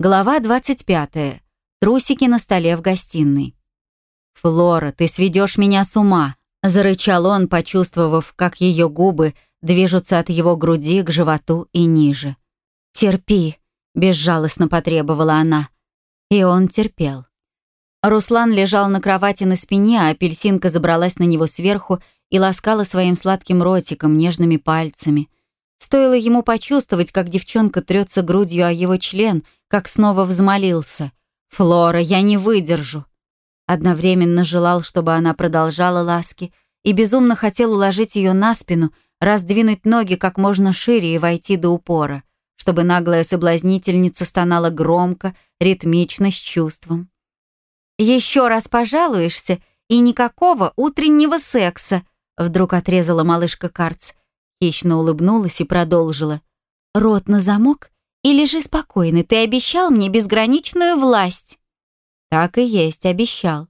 Глава 25. Трусики на столе в гостиной. «Флора, ты сведешь меня с ума!» — зарычал он, почувствовав, как ее губы движутся от его груди к животу и ниже. «Терпи!» — безжалостно потребовала она. И он терпел. Руслан лежал на кровати на спине, а апельсинка забралась на него сверху и ласкала своим сладким ротиком, нежными пальцами. Стоило ему почувствовать, как девчонка трется грудью о его член, как снова взмолился. «Флора, я не выдержу!» Одновременно желал, чтобы она продолжала ласки, и безумно хотел уложить ее на спину, раздвинуть ноги как можно шире и войти до упора, чтобы наглая соблазнительница стонала громко, ритмично, с чувством. «Еще раз пожалуешься, и никакого утреннего секса», вдруг отрезала малышка Карц. Хищно улыбнулась и продолжила. «Рот на замок и лежи спокойно, ты обещал мне безграничную власть». Так и есть, обещал.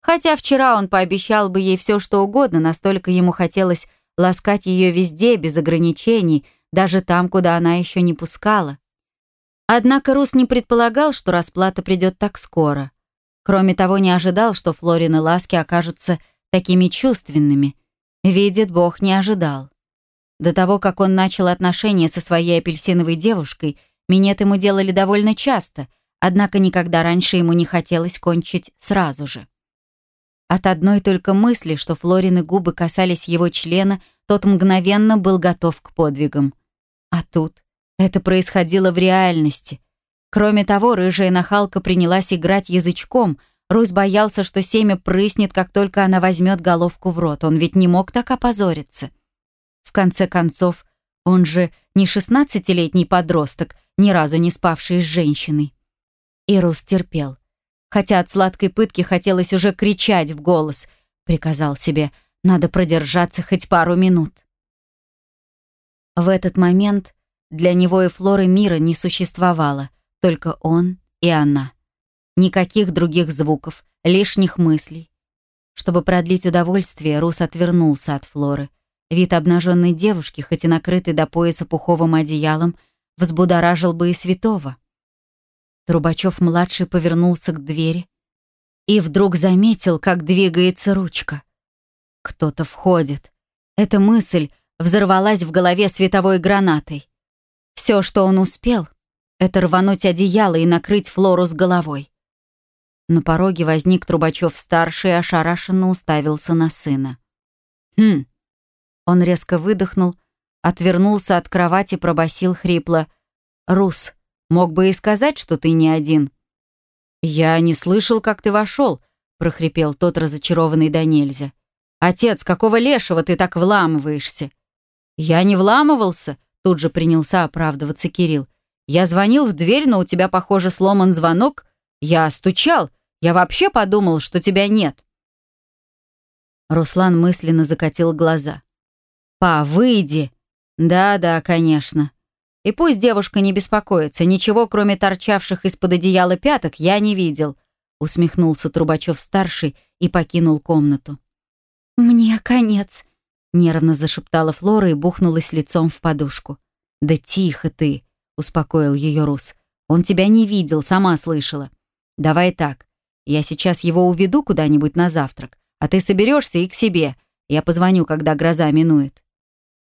Хотя вчера он пообещал бы ей все, что угодно, настолько ему хотелось ласкать ее везде, без ограничений, даже там, куда она еще не пускала. Однако Рус не предполагал, что расплата придет так скоро. Кроме того, не ожидал, что Флорины ласки окажутся такими чувственными. Видит Бог, не ожидал. До того, как он начал отношения со своей апельсиновой девушкой, минет ему делали довольно часто, однако никогда раньше ему не хотелось кончить сразу же. От одной только мысли, что Флорины губы касались его члена, тот мгновенно был готов к подвигам. А тут это происходило в реальности. Кроме того, рыжая нахалка принялась играть язычком. Русь боялся, что семя прыснет, как только она возьмет головку в рот. Он ведь не мог так опозориться. В конце концов, он же не шестнадцатилетний подросток, ни разу не спавший с женщиной. И Рус терпел. Хотя от сладкой пытки хотелось уже кричать в голос. Приказал себе, надо продержаться хоть пару минут. В этот момент для него и Флоры мира не существовало, только он и она. Никаких других звуков, лишних мыслей. Чтобы продлить удовольствие, Рус отвернулся от Флоры. Вид обнаженной девушки, хоть и накрытой до пояса пуховым одеялом, взбудоражил бы и святого. Трубачев-младший повернулся к двери и вдруг заметил, как двигается ручка. Кто-то входит. Эта мысль взорвалась в голове световой гранатой. Все, что он успел, это рвануть одеяло и накрыть Флору с головой. На пороге возник Трубачев-старший и ошарашенно уставился на сына. «Хм!» Он резко выдохнул, отвернулся от кровати, пробасил хрипло. «Рус, мог бы и сказать, что ты не один». «Я не слышал, как ты вошел», — прохрипел тот, разочарованный до нельзя. «Отец, какого лешего ты так вламываешься?» «Я не вламывался», — тут же принялся оправдываться Кирилл. «Я звонил в дверь, но у тебя, похоже, сломан звонок. Я стучал. Я вообще подумал, что тебя нет». Руслан мысленно закатил глаза. «Па, выйди!» «Да-да, конечно. И пусть девушка не беспокоится, ничего, кроме торчавших из-под одеяла пяток, я не видел», усмехнулся Трубачев-старший и покинул комнату. «Мне конец», — нервно зашептала Флора и бухнулась лицом в подушку. «Да тихо ты», — успокоил ее Рус. «Он тебя не видел, сама слышала. Давай так, я сейчас его уведу куда-нибудь на завтрак, а ты соберешься и к себе. Я позвоню, когда гроза минует».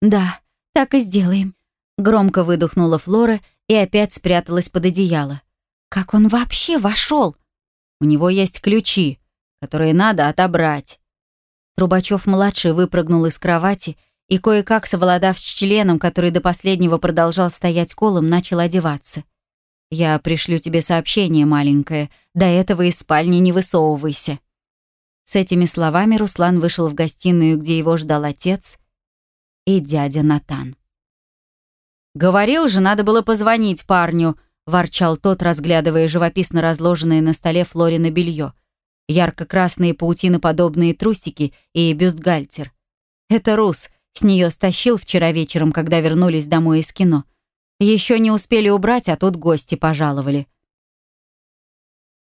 «Да, так и сделаем», — громко выдохнула Флора и опять спряталась под одеяло. «Как он вообще вошел?» «У него есть ключи, которые надо отобрать». Трубачев-младший выпрыгнул из кровати и, кое-как совладав с членом, который до последнего продолжал стоять колом, начал одеваться. «Я пришлю тебе сообщение, маленькое. До этого из спальни не высовывайся». С этими словами Руслан вышел в гостиную, где его ждал отец и дядя Натан. «Говорил же, надо было позвонить парню», — ворчал тот, разглядывая живописно разложенное на столе Флорина белье ярко-красные паутиноподобные трусики и бюстгальтер. Это Рус с нее стащил вчера вечером, когда вернулись домой из кино. Еще не успели убрать, а тут гости пожаловали.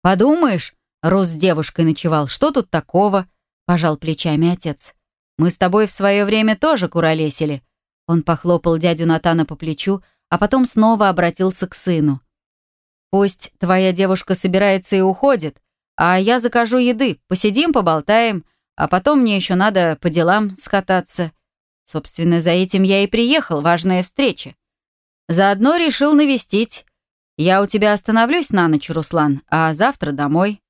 «Подумаешь, Рус с девушкой ночевал, что тут такого?» — пожал плечами отец. «Мы с тобой в свое время тоже куролесили». Он похлопал дядю Натана по плечу, а потом снова обратился к сыну. Пусть твоя девушка собирается и уходит, а я закажу еды, посидим, поболтаем, а потом мне еще надо по делам скататься. Собственно, за этим я и приехал, важная встреча. Заодно решил навестить. Я у тебя остановлюсь на ночь, Руслан, а завтра домой.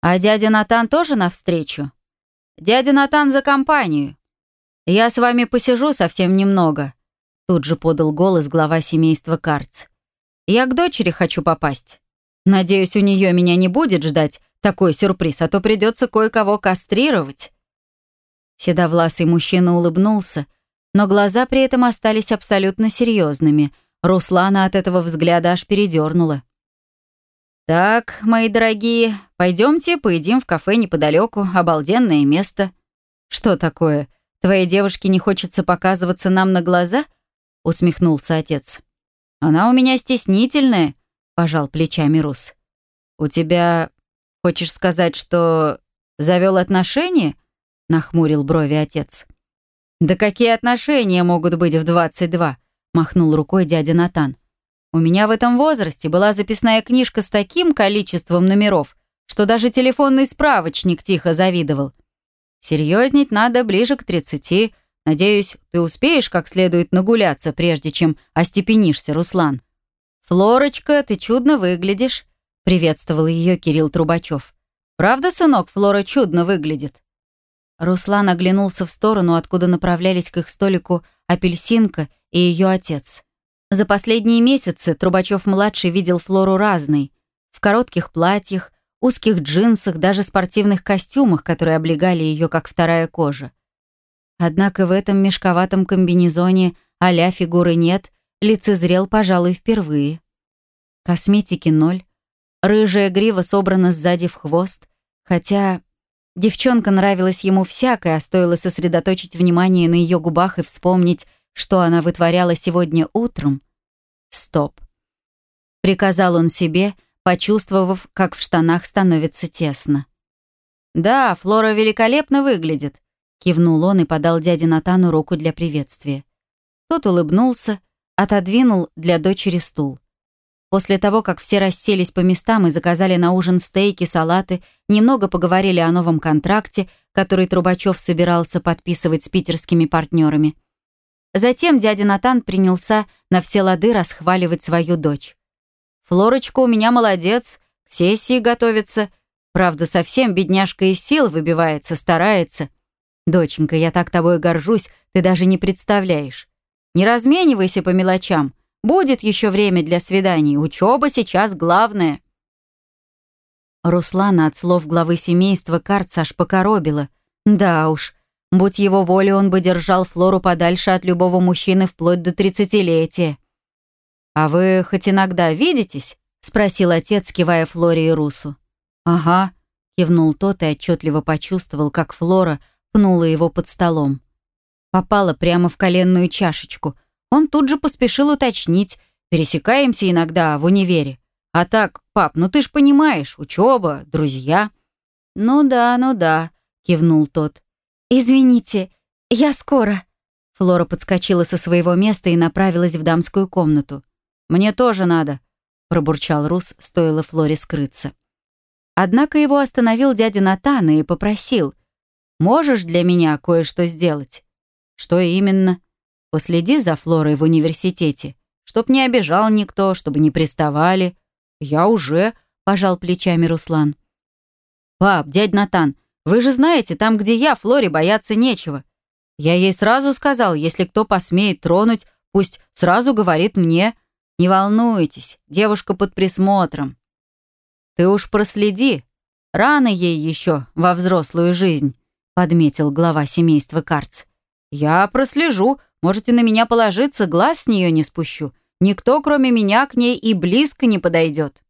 А дядя Натан тоже навстречу? Дядя Натан за компанию. Я с вами посижу совсем немного. Тут же подал голос глава семейства Карц. Я к дочери хочу попасть. Надеюсь, у нее меня не будет ждать такой сюрприз, а то придется кое-кого кастрировать. Седовласый мужчина улыбнулся, но глаза при этом остались абсолютно серьезными. Руслана от этого взгляда аж передернула. «Так, мои дорогие, пойдемте поедим в кафе неподалеку, обалденное место». «Что такое? Твоей девушке не хочется показываться нам на глаза?» — усмехнулся отец. «Она у меня стеснительная», — пожал плечами Рус. «У тебя... Хочешь сказать, что завел отношения?» нахмурил брови отец. «Да какие отношения могут быть в 22?» махнул рукой дядя Натан. «У меня в этом возрасте была записная книжка с таким количеством номеров, что даже телефонный справочник тихо завидовал. Серьезнить надо ближе к 30. Надеюсь, ты успеешь как следует нагуляться, прежде чем остепенишься, Руслан». «Флорочка, ты чудно выглядишь», — приветствовал ее Кирилл Трубачев. «Правда, сынок, Флора чудно выглядит?» Руслан оглянулся в сторону, откуда направлялись к их столику апельсинка и ее отец. За последние месяцы Трубачев-младший видел Флору разной. В коротких платьях, узких джинсах, даже спортивных костюмах, которые облегали ее как вторая кожа. Однако в этом мешковатом комбинезоне а фигуры нет, лицезрел, пожалуй, впервые. Косметики ноль. Рыжая грива собрана сзади в хвост, хотя Девчонка нравилась ему всякое, а стоило сосредоточить внимание на ее губах и вспомнить, что она вытворяла сегодня утром. Стоп. Приказал он себе, почувствовав, как в штанах становится тесно. «Да, Флора великолепно выглядит», — кивнул он и подал дяде Натану руку для приветствия. Тот улыбнулся, отодвинул для дочери стул. После того, как все расселись по местам и заказали на ужин стейки, салаты, немного поговорили о новом контракте, который Трубачев собирался подписывать с питерскими партнерами. Затем дядя Натан принялся на все лады расхваливать свою дочь. «Флорочка у меня молодец, к сессии готовится. Правда, совсем бедняжка из сил выбивается, старается. Доченька, я так тобой горжусь, ты даже не представляешь. Не разменивайся по мелочам». Будет еще время для свиданий. Учеба сейчас главное». Руслана от слов главы семейства Карца аж покоробила. Да уж, будь его волей, он бы держал Флору подальше от любого мужчины вплоть до тридцатилетия. «А вы хоть иногда видитесь?» — спросил отец, кивая Флоре и Русу. «Ага», — кивнул тот и отчетливо почувствовал, как Флора пнула его под столом. Попала прямо в коленную чашечку — он тут же поспешил уточнить, пересекаемся иногда в универе. А так, пап, ну ты ж понимаешь, учеба, друзья. Ну да, ну да, кивнул тот. Извините, я скоро. Флора подскочила со своего места и направилась в дамскую комнату. Мне тоже надо, пробурчал Рус, стоило Флоре скрыться. Однако его остановил дядя Натан и попросил. «Можешь для меня кое-что сделать?» «Что именно?» Последи за Флорой в университете, чтоб не обижал никто, чтобы не приставали. Я уже, пожал плечами Руслан. Пап, дядь Натан, вы же знаете, там, где я, Флоре бояться нечего. Я ей сразу сказал, если кто посмеет тронуть, пусть сразу говорит мне. Не волнуйтесь, девушка под присмотром. Ты уж проследи. Рано ей еще во взрослую жизнь, подметил глава семейства Карц. Я прослежу, Можете на меня положиться, глаз с нее не спущу. Никто, кроме меня, к ней и близко не подойдет.